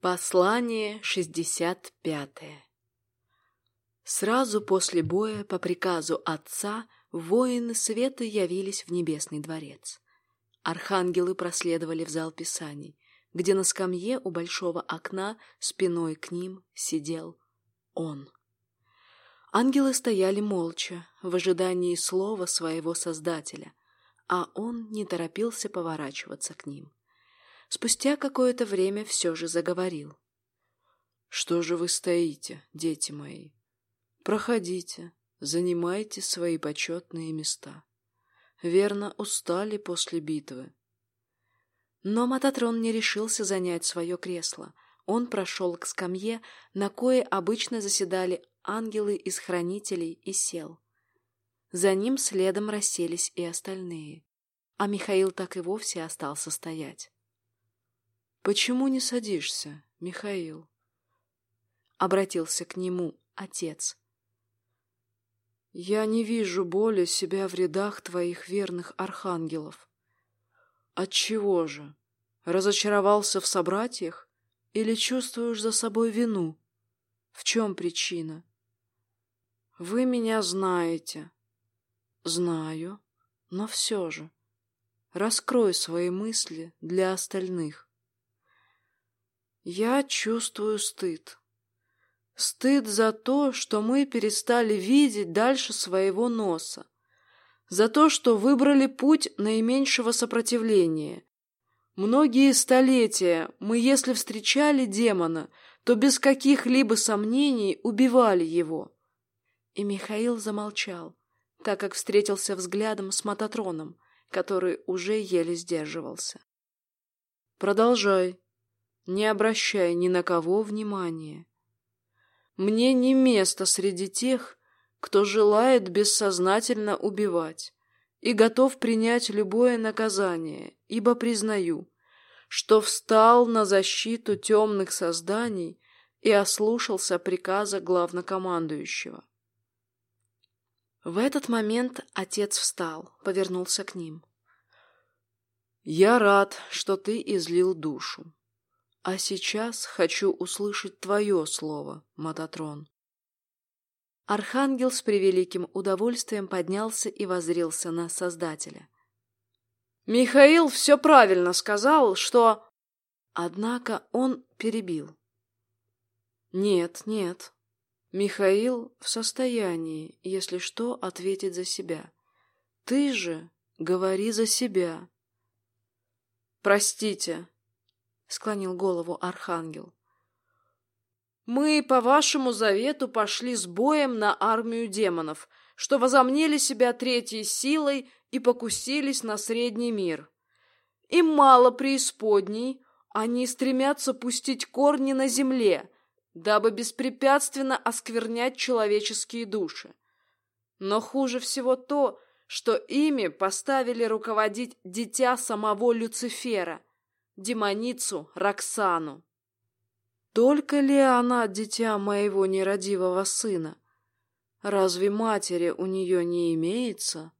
Послание 65 Сразу после боя по приказу отца воины света явились в небесный дворец. Архангелы проследовали в зал писаний, где на скамье у большого окна спиной к ним сидел он. Ангелы стояли молча, в ожидании слова своего Создателя, а он не торопился поворачиваться к ним. Спустя какое-то время все же заговорил. «Что же вы стоите, дети мои? Проходите, занимайте свои почетные места. Верно, устали после битвы». Но Мататрон не решился занять свое кресло. Он прошел к скамье, на кое обычно заседали ангелы из хранителей, и сел. За ним следом расселись и остальные, а Михаил так и вовсе остался стоять. «Почему не садишься, Михаил?» Обратился к нему отец. «Я не вижу боли себя в рядах твоих верных архангелов. Отчего же? Разочаровался в собратьях или чувствуешь за собой вину? В чем причина?» «Вы меня знаете». «Знаю, но все же. Раскрой свои мысли для остальных». Я чувствую стыд. Стыд за то, что мы перестали видеть дальше своего носа. За то, что выбрали путь наименьшего сопротивления. Многие столетия мы, если встречали демона, то без каких-либо сомнений убивали его. И Михаил замолчал, так как встретился взглядом с Мототроном, который уже еле сдерживался. «Продолжай», не обращая ни на кого внимания. Мне не место среди тех, кто желает бессознательно убивать и готов принять любое наказание, ибо признаю, что встал на защиту темных созданий и ослушался приказа главнокомандующего. В этот момент отец встал, повернулся к ним. «Я рад, что ты излил душу. А сейчас хочу услышать твое слово, Мататрон. Архангел с превеликим удовольствием поднялся и воззрился на Создателя. «Михаил все правильно сказал, что...» Однако он перебил. «Нет, нет. Михаил в состоянии, если что, ответить за себя. Ты же говори за себя». «Простите», склонил голову архангел. Мы по вашему завету пошли с боем на армию демонов, что возомнили себя третьей силой и покусились на средний мир. Им мало преисподней, они стремятся пустить корни на земле, дабы беспрепятственно осквернять человеческие души. Но хуже всего то, что ими поставили руководить дитя самого Люцифера — демоницу Роксану. Только ли она дитя моего нерадивого сына? Разве матери у нее не имеется?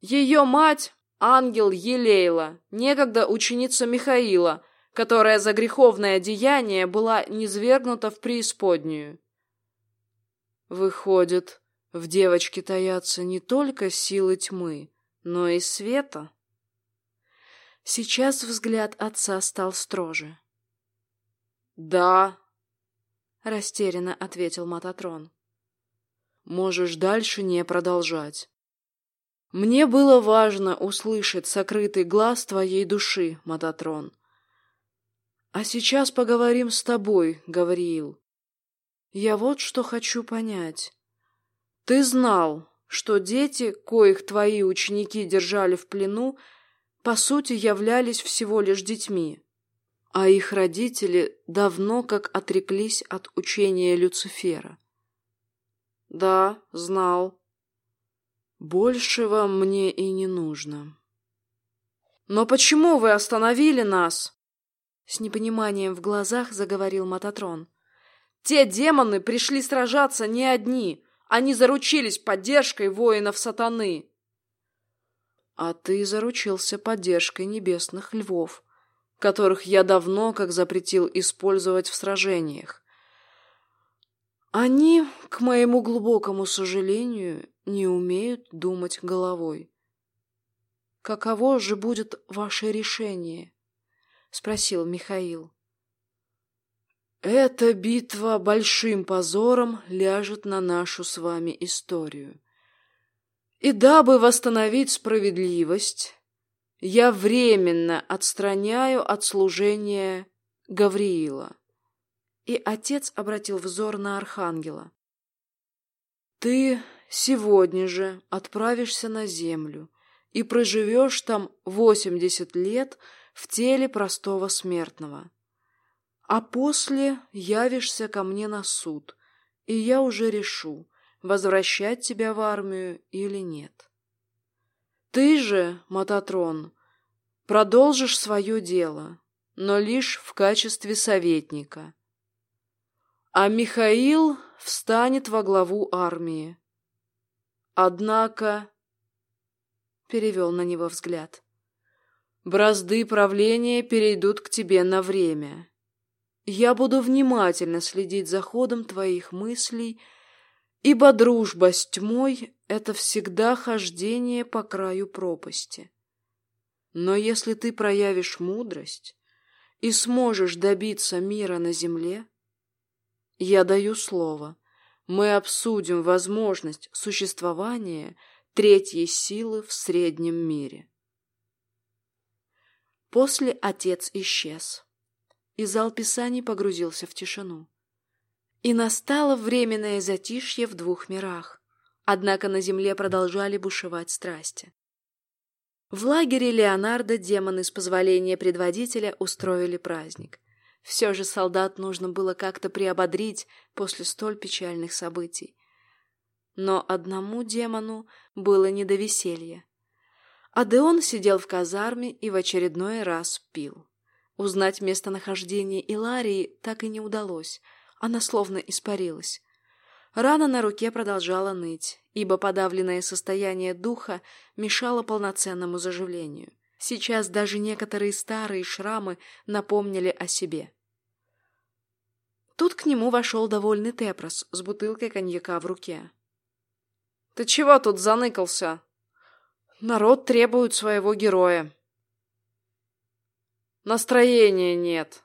Ее мать — ангел Елейла, некогда ученица Михаила, которая за греховное деяние была низвергнута в преисподнюю. Выходит, в девочке таятся не только силы тьмы, но и света. Сейчас взгляд отца стал строже. «Да», — растерянно ответил Мататрон. «Можешь дальше не продолжать. Мне было важно услышать сокрытый глаз твоей души, Мататрон. А сейчас поговорим с тобой, Гавриил. Я вот что хочу понять. Ты знал, что дети, коих твои ученики держали в плену, по сути являлись всего лишь детьми, а их родители давно как отреклись от учения Люцифера. Да, знал. Большего мне и не нужно. Но почему вы остановили нас? С непониманием в глазах заговорил Мататрон. Те демоны пришли сражаться не одни. Они заручились поддержкой воинов сатаны. А ты заручился поддержкой небесных львов, которых я давно как запретил использовать в сражениях. Они, к моему глубокому сожалению, не умеют думать головой. «Каково же будет ваше решение?» — спросил Михаил. «Эта битва большим позором ляжет на нашу с вами историю. И дабы восстановить справедливость, я временно отстраняю от служения Гавриила». И отец обратил взор на архангела. «Ты сегодня же отправишься на землю и проживешь там восемьдесят лет в теле простого смертного. А после явишься ко мне на суд, и я уже решу, возвращать тебя в армию или нет. Ты же, Мататрон, продолжишь свое дело, но лишь в качестве советника. А Михаил встанет во главу армии. Однако перевел на него взгляд. «Бразды правления перейдут к тебе на время. Я буду внимательно следить за ходом твоих мыслей, ибо дружба с тьмой — это всегда хождение по краю пропасти. Но если ты проявишь мудрость и сможешь добиться мира на земле, я даю слово, мы обсудим возможность существования — третьей силы в среднем мире. После отец исчез, и зал писаний погрузился в тишину. И настало временное затишье в двух мирах, однако на земле продолжали бушевать страсти. В лагере Леонардо демоны с позволения предводителя устроили праздник. Все же солдат нужно было как-то приободрить после столь печальных событий. Но одному демону было не до веселья. Адеон сидел в казарме и в очередной раз пил. Узнать местонахождение Иларии так и не удалось, она словно испарилась. Рана на руке продолжала ныть, ибо подавленное состояние духа мешало полноценному заживлению. Сейчас даже некоторые старые шрамы напомнили о себе. Тут к нему вошел довольный Тепрос с бутылкой коньяка в руке. Ты чего тут заныкался? Народ требует своего героя. Настроения нет.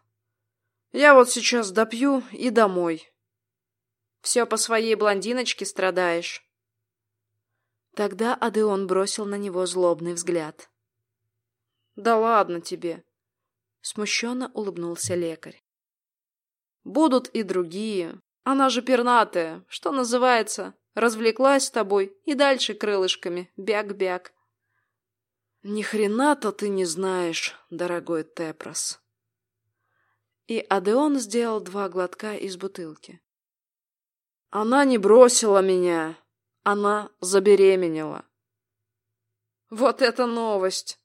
Я вот сейчас допью и домой. Все по своей блондиночке страдаешь. Тогда Адеон бросил на него злобный взгляд. Да ладно тебе. Смущенно улыбнулся лекарь. Будут и другие. Она же пернатая, что называется, Развлеклась с тобой и дальше крылышками. Бяк-бяк. Ни хрена-то ты не знаешь, дорогой Тепрос. И Адеон сделал два глотка из бутылки. Она не бросила меня. Она забеременела. Вот это новость!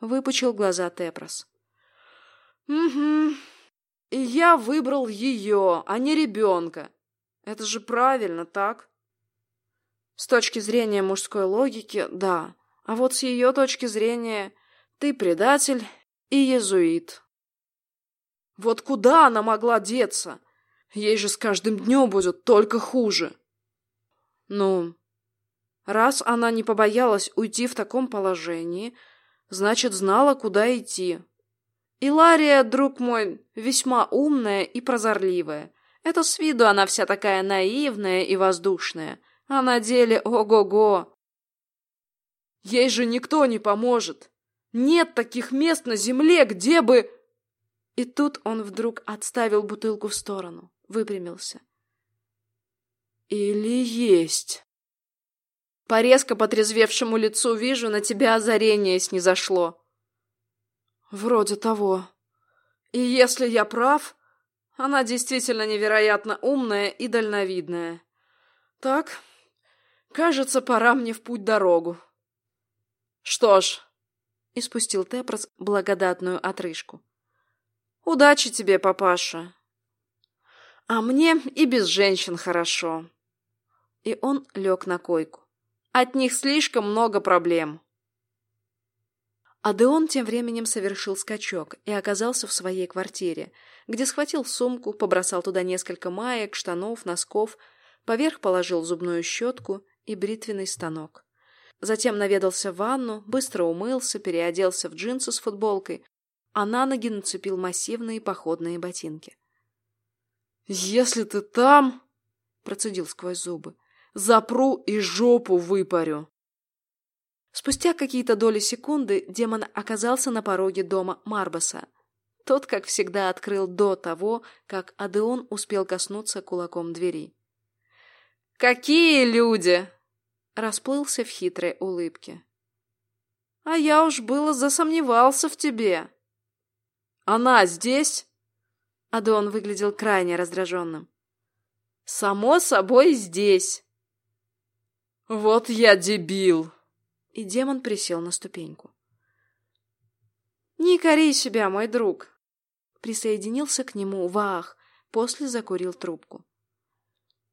Выпучил глаза Тепрос. Угу. И я выбрал ее, а не ребенка. Это же правильно, так? С точки зрения мужской логики, да. А вот с ее точки зрения, ты предатель и езуит. Вот куда она могла деться? Ей же с каждым днем будет только хуже. Ну, раз она не побоялась уйти в таком положении, значит, знала, куда идти. Илария, друг мой, весьма умная и прозорливая. Это с виду она вся такая наивная и воздушная а на деле ого-го. Ей же никто не поможет. Нет таких мест на земле, где бы... И тут он вдруг отставил бутылку в сторону, выпрямился. Или есть. По резко потрезвевшему лицу вижу, на тебя озарение снизошло. Вроде того. И если я прав, она действительно невероятно умная и дальновидная. Так, Кажется, пора мне в путь дорогу. Что ж, испустил Тепрос благодатную отрыжку. Удачи тебе, папаша. А мне и без женщин хорошо. И он лег на койку. От них слишком много проблем. Адеон тем временем совершил скачок и оказался в своей квартире, где схватил сумку, побросал туда несколько маек, штанов, носков, поверх положил зубную щетку и бритвенный станок. Затем наведался в ванну, быстро умылся, переоделся в джинсы с футболкой, а на ноги нацепил массивные походные ботинки. «Если ты там...» — процедил сквозь зубы. «Запру и жопу выпарю!» Спустя какие-то доли секунды демон оказался на пороге дома Марбаса. Тот, как всегда, открыл до того, как Адеон успел коснуться кулаком двери. «Какие люди!» — расплылся в хитрой улыбке. «А я уж было засомневался в тебе!» «Она здесь?» Адеон выглядел крайне раздраженным. «Само собой здесь!» «Вот я дебил!» и демон присел на ступеньку. «Не кори себя, мой друг!» Присоединился к нему Ваах, после закурил трубку.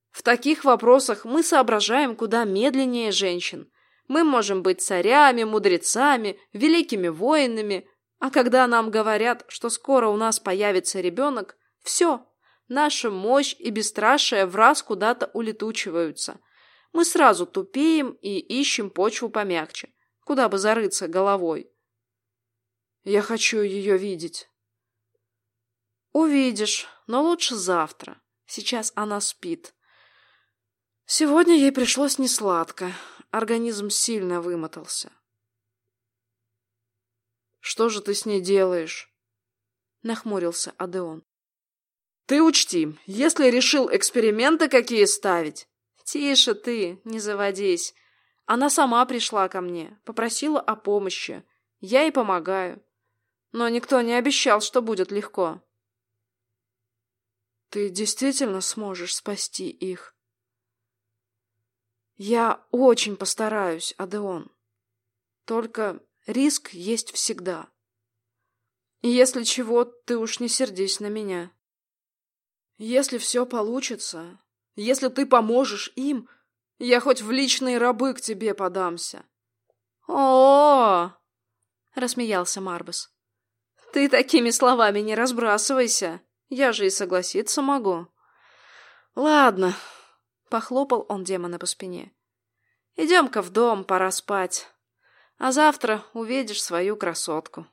«В таких вопросах мы соображаем куда медленнее женщин. Мы можем быть царями, мудрецами, великими воинами, а когда нам говорят, что скоро у нас появится ребенок, все, наша мощь и бесстрашие в раз куда-то улетучиваются – мы сразу тупеем и ищем почву помягче, куда бы зарыться головой. Я хочу ее видеть. Увидишь, но лучше завтра. Сейчас она спит. Сегодня ей пришлось несладко. Организм сильно вымотался. Что же ты с ней делаешь? Нахмурился Адеон. Ты учти, если решил эксперименты какие ставить, «Тише ты, не заводись. Она сама пришла ко мне, попросила о помощи. Я ей помогаю. Но никто не обещал, что будет легко». «Ты действительно сможешь спасти их?» «Я очень постараюсь, Адеон. Только риск есть всегда. Если чего, ты уж не сердись на меня. Если все получится, если ты поможешь им, я хоть в личные рабы к тебе подамся. -о рассмеялся Марбас. Ты такими словами не разбрасывайся. Я же и согласиться могу. Ладно, похлопал он демона по спине. Идем-ка в дом, пора спать. А завтра увидишь свою красотку.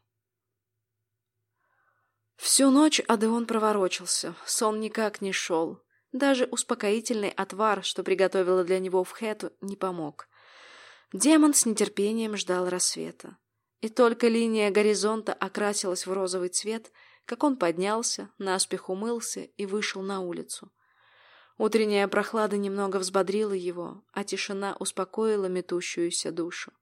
Всю ночь Адеон проворочился, сон никак не шел. Даже успокоительный отвар, что приготовила для него в Хэту, не помог. Демон с нетерпением ждал рассвета. И только линия горизонта окрасилась в розовый цвет, как он поднялся, наспех умылся и вышел на улицу. Утренняя прохлада немного взбодрила его, а тишина успокоила метущуюся душу.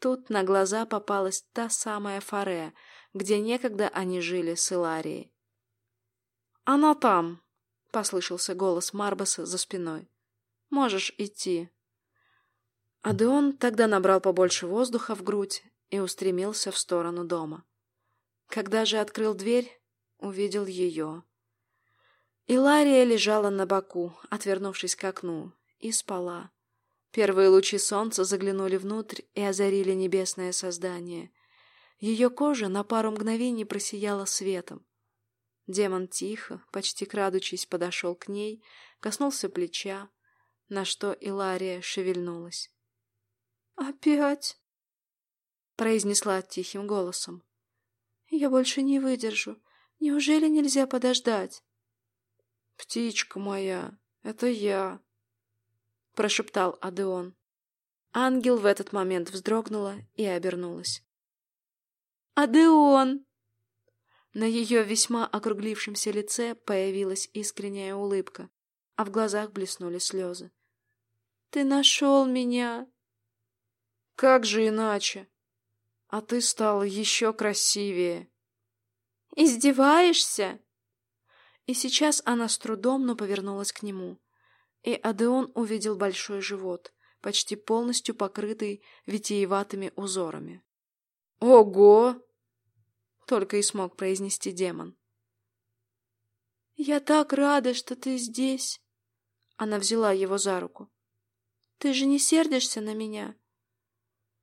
Тут на глаза попалась та самая Фаре, где некогда они жили с Иларией. «Она там!» — послышался голос Марбаса за спиной. «Можешь идти». Адеон тогда набрал побольше воздуха в грудь и устремился в сторону дома. Когда же открыл дверь, увидел ее. Илария лежала на боку, отвернувшись к окну, и спала. Первые лучи солнца заглянули внутрь и озарили небесное создание. Ее кожа на пару мгновений просияла светом. Демон тихо, почти крадучись, подошел к ней, коснулся плеча, на что Илария шевельнулась. «Опять?» — произнесла тихим голосом. «Я больше не выдержу. Неужели нельзя подождать?» «Птичка моя, это я!» — прошептал Адеон. Ангел в этот момент вздрогнула и обернулась. «Адеон!» На ее весьма округлившемся лице появилась искренняя улыбка, а в глазах блеснули слезы. «Ты нашел меня!» «Как же иначе? А ты стала еще красивее!» «Издеваешься?» И сейчас она с трудом, но повернулась к нему. И Адеон увидел большой живот, почти полностью покрытый витиеватыми узорами. «Ого!» только и смог произнести демон. «Я так рада, что ты здесь!» Она взяла его за руку. «Ты же не сердишься на меня?»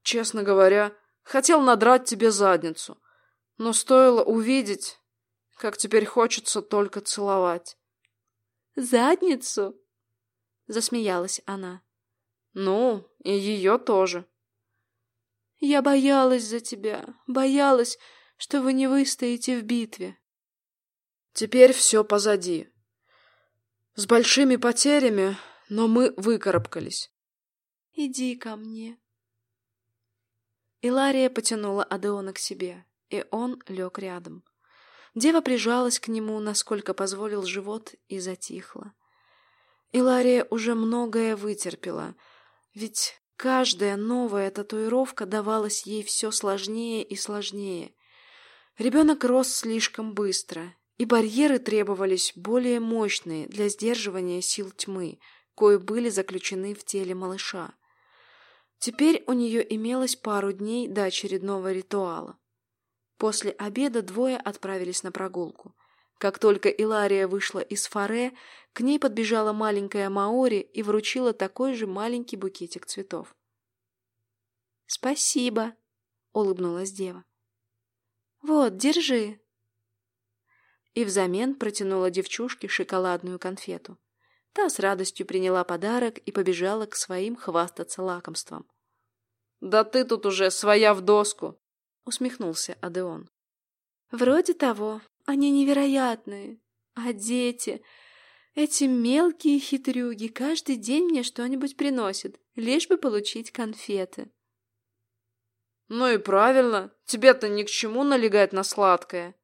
«Честно говоря, Хотел надрать тебе задницу. Но стоило увидеть, как теперь хочется только целовать. «Задницу?» — засмеялась она. «Ну, и ее тоже». «Я боялась за тебя, боялась, что вы не выстоите в битве». «Теперь все позади. С большими потерями, но мы выкарабкались». «Иди ко мне». Илария потянула Адеона к себе, и он лег рядом. Дева прижалась к нему, насколько позволил живот, и затихла. Илария уже многое вытерпела, ведь каждая новая татуировка давалась ей все сложнее и сложнее. Ребенок рос слишком быстро, и барьеры требовались более мощные для сдерживания сил тьмы, кои были заключены в теле малыша. Теперь у нее имелось пару дней до очередного ритуала. После обеда двое отправились на прогулку. Как только Илария вышла из фаре, к ней подбежала маленькая Маори и вручила такой же маленький букетик цветов. «Спасибо», — улыбнулась дева. «Вот, держи». И взамен протянула девчушке шоколадную конфету. Та с радостью приняла подарок и побежала к своим хвастаться лакомством. «Да ты тут уже своя в доску!» — усмехнулся Адеон. «Вроде того. Они невероятные. А дети... Эти мелкие хитрюги каждый день мне что-нибудь приносят, лишь бы получить конфеты». «Ну и правильно. Тебе-то ни к чему налегать на сладкое».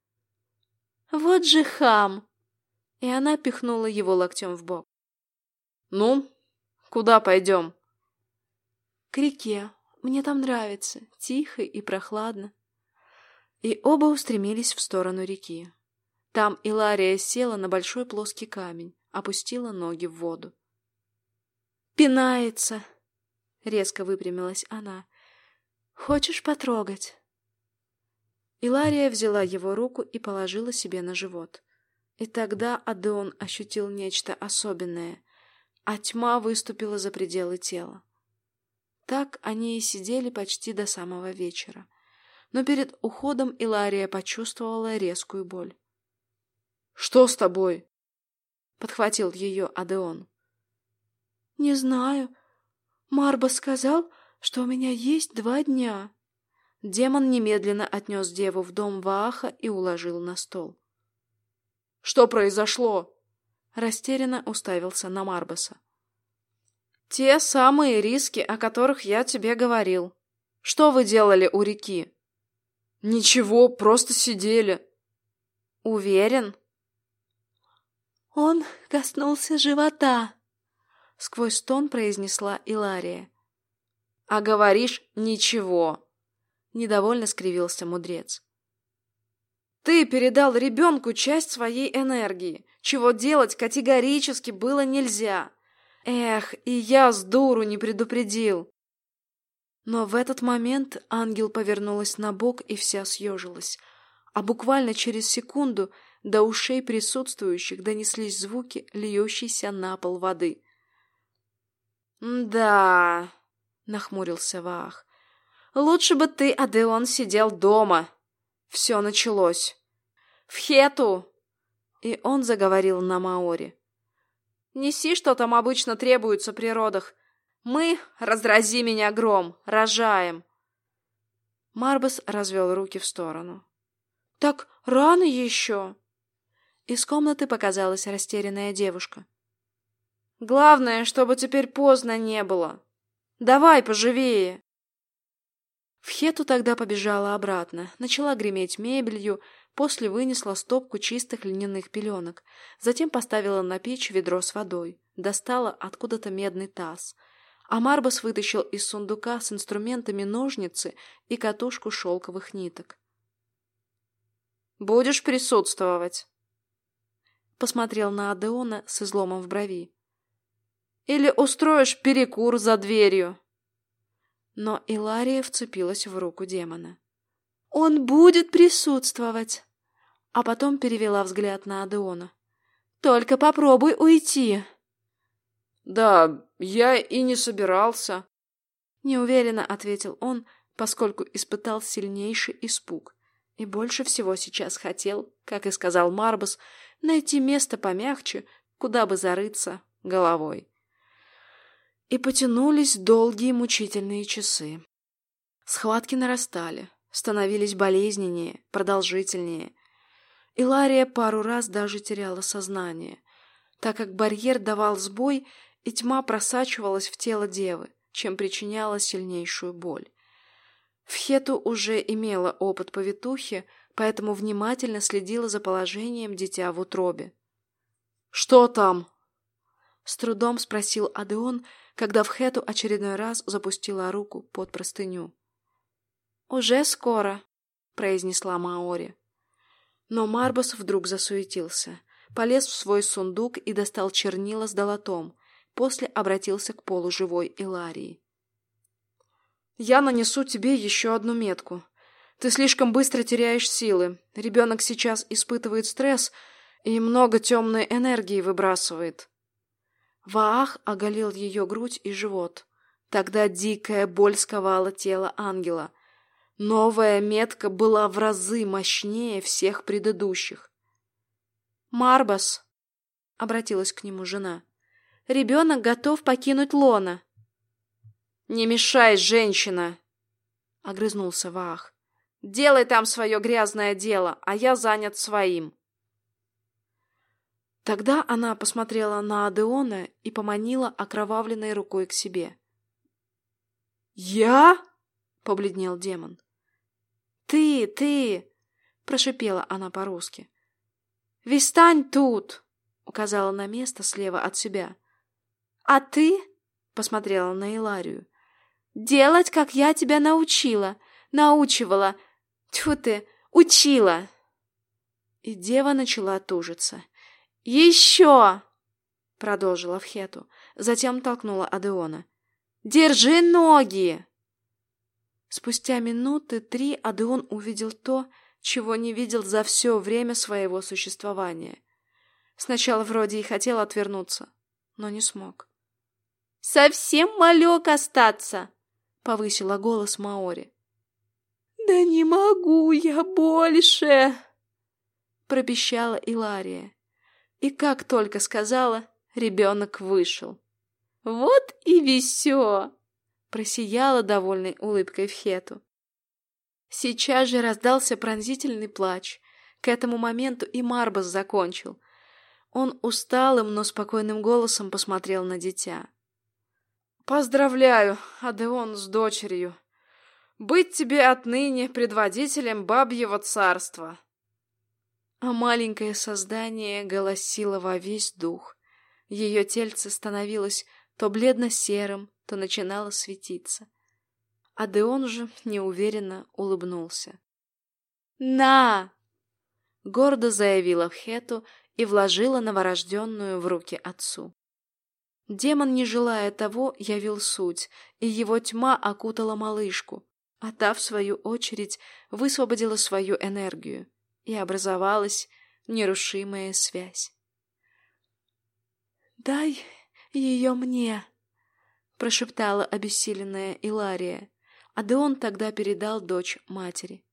«Вот же хам!» И она пихнула его локтем в бок. «Ну, куда пойдем?» «К реке. Мне там нравится. Тихо и прохладно». И оба устремились в сторону реки. Там Илария села на большой плоский камень, опустила ноги в воду. «Пинается!» — резко выпрямилась она. «Хочешь потрогать?» Илария взяла его руку и положила себе на живот. И тогда Адеон ощутил нечто особенное, а тьма выступила за пределы тела. Так они и сидели почти до самого вечера. Но перед уходом Илария почувствовала резкую боль. «Что с тобой?» — подхватил ее Адеон. «Не знаю. Марба сказал, что у меня есть два дня». Демон немедленно отнес деву в дом Вааха и уложил на стол. «Что произошло?» растерянно уставился на Марбаса. «Те самые риски, о которых я тебе говорил. Что вы делали у реки?» «Ничего, просто сидели». «Уверен?» «Он коснулся живота», — сквозь стон произнесла Илария. «А говоришь, ничего», — недовольно скривился мудрец. «Ты передал ребенку часть своей энергии чего делать категорически было нельзя. Эх, и я с дуру не предупредил. Но в этот момент ангел повернулась на бок и вся съежилась, а буквально через секунду до ушей присутствующих донеслись звуки льющейся на пол воды. «Да», — нахмурился Ваах, — «лучше бы ты, Адеон, сидел дома. Все началось. В Хету и он заговорил на маори. «Неси, что там обычно требуется при родах. Мы, разрази меня гром, рожаем». Марбас развел руки в сторону. «Так рано еще!» Из комнаты показалась растерянная девушка. «Главное, чтобы теперь поздно не было. Давай поживее!» В Хету тогда побежала обратно, начала греметь мебелью, После вынесла стопку чистых льняных пеленок, затем поставила на печь ведро с водой, достала откуда-то медный таз. А Марбас вытащил из сундука с инструментами ножницы и катушку шелковых ниток. «Будешь присутствовать?» Посмотрел на Адеона с изломом в брови. «Или устроишь перекур за дверью?» Но Илария вцепилась в руку демона. Он будет присутствовать. А потом перевела взгляд на Адеона. Только попробуй уйти. Да, я и не собирался. Неуверенно ответил он, поскольку испытал сильнейший испуг. И больше всего сейчас хотел, как и сказал Марбас, найти место помягче, куда бы зарыться головой. И потянулись долгие мучительные часы. Схватки нарастали, становились болезненнее, продолжительнее. Илария пару раз даже теряла сознание, так как барьер давал сбой, и тьма просачивалась в тело девы, чем причиняла сильнейшую боль. Фхету уже имела опыт повитухи, поэтому внимательно следила за положением дитя в утробе. «Что там?» С трудом спросил Адеон, когда Вхету очередной раз запустила руку под простыню. «Уже скоро», — произнесла Маори. Но Марбас вдруг засуетился, полез в свой сундук и достал чернила с долотом, после обратился к полуживой Иларии. «Я нанесу тебе еще одну метку. Ты слишком быстро теряешь силы. Ребенок сейчас испытывает стресс и много темной энергии выбрасывает». Ваах оголил ее грудь и живот. Тогда дикая боль сковала тело ангела. Новая метка была в разы мощнее всех предыдущих. «Марбас», — обратилась к нему жена, — «ребенок готов покинуть лона». «Не мешай, женщина!» — огрызнулся Ваах. «Делай там свое грязное дело, а я занят своим». Тогда она посмотрела на Адеона и поманила окровавленной рукой к себе. «Я?» — побледнел демон. «Ты, ты!» — прошипела она по-русски. «Вистань тут!» — указала на место слева от себя. «А ты?» — посмотрела на Иларию. «Делать, как я тебя научила, научивала. Тьфу ты, учила!» И дева начала тужиться. «Еще!» — продолжила Вхету, затем толкнула Адеона. «Держи ноги!» Спустя минуты три Адеон увидел то, чего не видел за все время своего существования. Сначала вроде и хотел отвернуться, но не смог. «Совсем малек остаться!» — повысила голос Маори. «Да не могу я больше!» — пропищала Илария. И как только сказала, ребенок вышел. «Вот и весё!» — просияла довольной улыбкой в Хету. Сейчас же раздался пронзительный плач. К этому моменту и Марбас закончил. Он усталым, но спокойным голосом посмотрел на дитя. «Поздравляю, Адеон, с дочерью. Быть тебе отныне предводителем бабьего царства!» а маленькое создание голосило во весь дух. Ее тельце становилось то бледно-серым, то начинало светиться. Адеон же неуверенно улыбнулся. «На!» — гордо заявила Хету и вложила новорожденную в руки отцу. Демон, не желая того, явил суть, и его тьма окутала малышку, а та, в свою очередь, высвободила свою энергию и образовалась нерушимая связь. «Дай ее мне!» — прошептала обессиленная Илария, а Деон тогда передал дочь матери.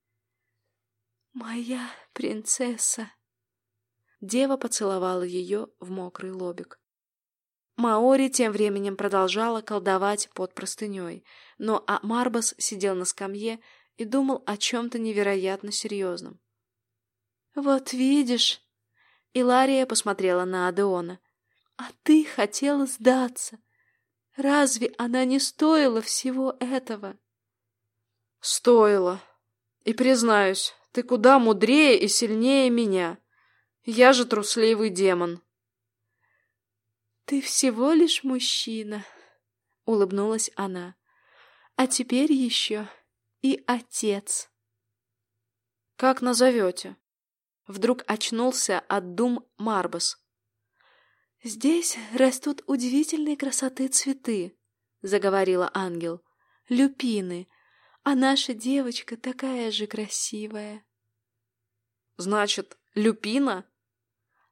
«Моя принцесса!» Дева поцеловала ее в мокрый лобик. Маори тем временем продолжала колдовать под простыней, но Марбас сидел на скамье и думал о чем-то невероятно серьезном. «Вот видишь...» Илария посмотрела на Адеона. «А ты хотела сдаться. Разве она не стоила всего этого?» «Стоила. И признаюсь, ты куда мудрее и сильнее меня. Я же трусливый демон». «Ты всего лишь мужчина», — улыбнулась она. «А теперь еще и отец». «Как назовете?» Вдруг очнулся от дум Марбас. «Здесь растут удивительной красоты цветы», — заговорила ангел. «Люпины, а наша девочка такая же красивая». «Значит, люпина?»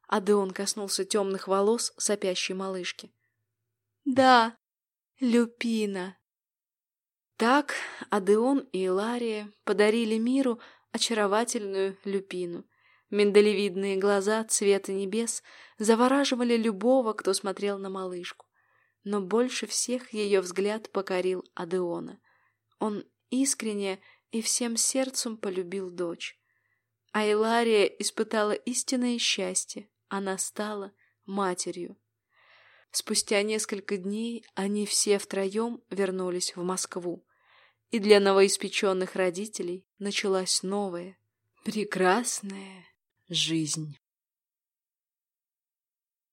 Адеон коснулся темных волос сопящей малышки. «Да, люпина». Так Адеон и Илария подарили миру очаровательную люпину. Миндалевидные глаза цвета небес завораживали любого, кто смотрел на малышку. Но больше всех ее взгляд покорил Адеона. Он искренне и всем сердцем полюбил дочь. А Илария испытала истинное счастье. Она стала матерью. Спустя несколько дней они все втроем вернулись в Москву. И для новоиспеченных родителей началась новая, прекрасная жизнь.